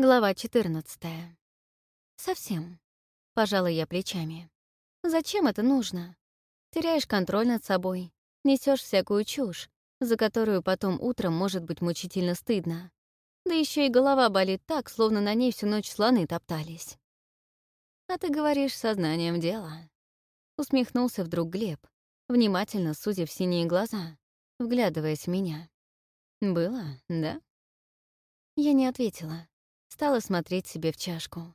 Глава 14. Совсем. Пожала я плечами. Зачем это нужно? Теряешь контроль над собой, несешь всякую чушь, за которую потом утром может быть мучительно стыдно. Да еще и голова болит так, словно на ней всю ночь слоны топтались. А ты говоришь сознанием дела. Усмехнулся вдруг Глеб, внимательно сузив синие глаза, вглядываясь в меня. Было, да? Я не ответила Стала смотреть себе в чашку.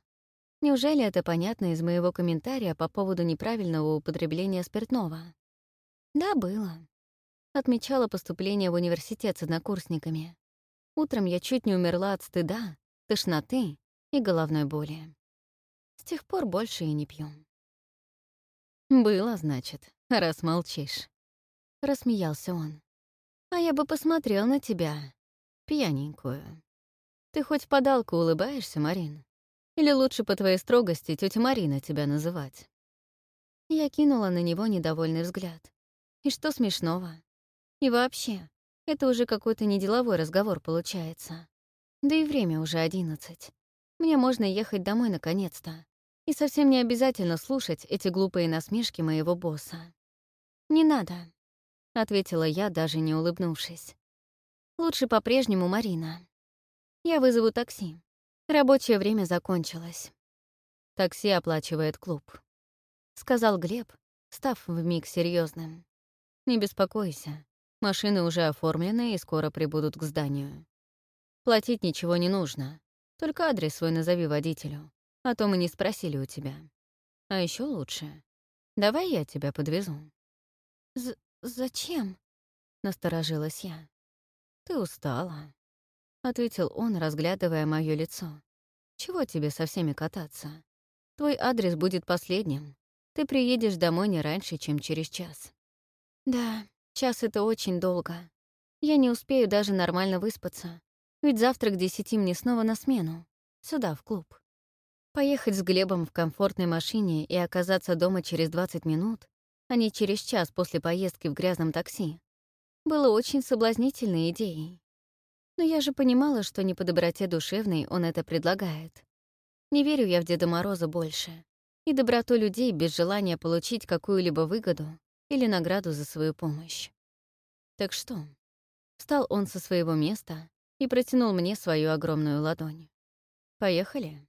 Неужели это понятно из моего комментария по поводу неправильного употребления спиртного? Да, было. Отмечала поступление в университет с однокурсниками. Утром я чуть не умерла от стыда, тошноты и головной боли. С тех пор больше и не пью. «Было, значит, раз молчишь», — рассмеялся он. «А я бы посмотрел на тебя, пьяненькую». Ты хоть подалку улыбаешься, Марин? Или лучше по твоей строгости тетя Марина тебя называть?» Я кинула на него недовольный взгляд. И что смешного? И вообще, это уже какой-то неделовой разговор получается. Да и время уже одиннадцать. Мне можно ехать домой наконец-то. И совсем не обязательно слушать эти глупые насмешки моего босса. «Не надо», — ответила я, даже не улыбнувшись. «Лучше по-прежнему Марина». Я вызову такси. Рабочее время закончилось. Такси оплачивает клуб. Сказал Глеб, став вмиг серьезным. Не беспокойся. Машины уже оформлены и скоро прибудут к зданию. Платить ничего не нужно. Только адрес свой назови водителю. А то мы не спросили у тебя. А еще лучше. Давай я тебя подвезу. З «Зачем?» — насторожилась я. «Ты устала», — ответил он, разглядывая мое лицо. «Чего тебе со всеми кататься? Твой адрес будет последним. Ты приедешь домой не раньше, чем через час». «Да, час — это очень долго. Я не успею даже нормально выспаться, ведь завтра к десяти мне снова на смену, сюда, в клуб. Поехать с Глебом в комфортной машине и оказаться дома через 20 минут, а не через час после поездки в грязном такси, было очень соблазнительной идеей. Но я же понимала, что не по доброте душевной он это предлагает. Не верю я в Деда Мороза больше. И доброту людей без желания получить какую-либо выгоду или награду за свою помощь. Так что? Встал он со своего места и протянул мне свою огромную ладонь. «Поехали?»